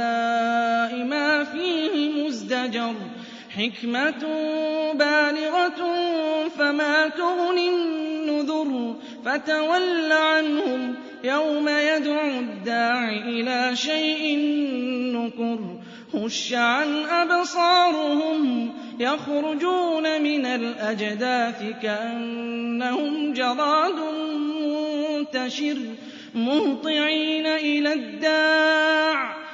ما فيه مزدجر حكمة بالغة فما تغني النذر فتول عنهم يوم يدعو الداع إلى شيء نكر خش عن أبصارهم يخرجون من الأجداث كأنهم جراد منتشر مهطعين إلى الداع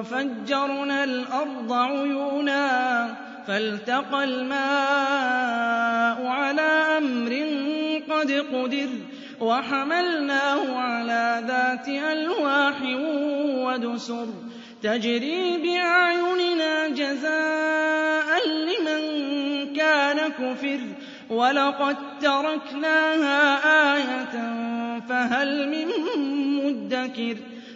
وفجرنا الأرض عيونا فالتقى الماء على أمر قد قدر وحملناه على ذات ألواح ودسر تجري بأعيننا جزاء لمن كان كفر ولقد تركناها آية فهل من مدكر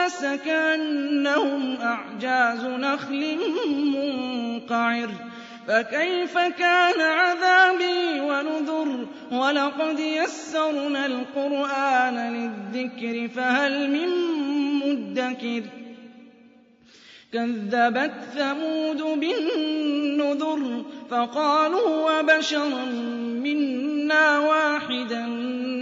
الناس كأنهم أعجاز نخل منقعر. فكيف كان عذابي ونذر؟ ولقد يسرنا القرآن للذكر فهل من مدكر؟ كذبت ثمود بالنذر فقالوا وبشرا منا واحدا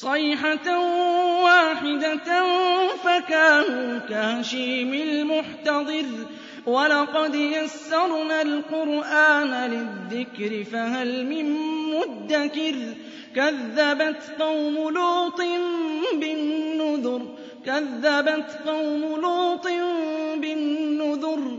صيحة واحدة فكانوا كهشيم المحتضر ولقد يسرنا القرآن للذكر فهل من مدكر كذبت قوم لوط بالنذر كذبت قوم لوط بالنذر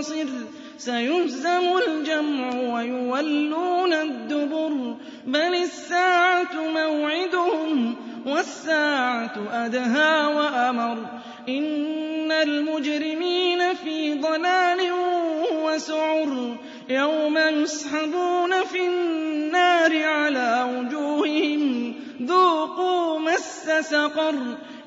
مُّنتَصِرٌ سَيُهْزَمُ الْجَمْعُ وَيُوَلُّونَ الدُّبُرَ بَلِ السَّاعَةُ مَوْعِدُهُمْ وَالسَّاعَةُ أَدْهَىٰ وَأَمَرُّ إِنَّ الْمُجْرِمِينَ فِي ضَلَالٍ وَسُعُرٍ يَوْمَ يُسْحَبُونَ فِي النَّارِ عَلَىٰ وُجُوهِهِمْ ذُوقُوا مَسَّ سَقَرَ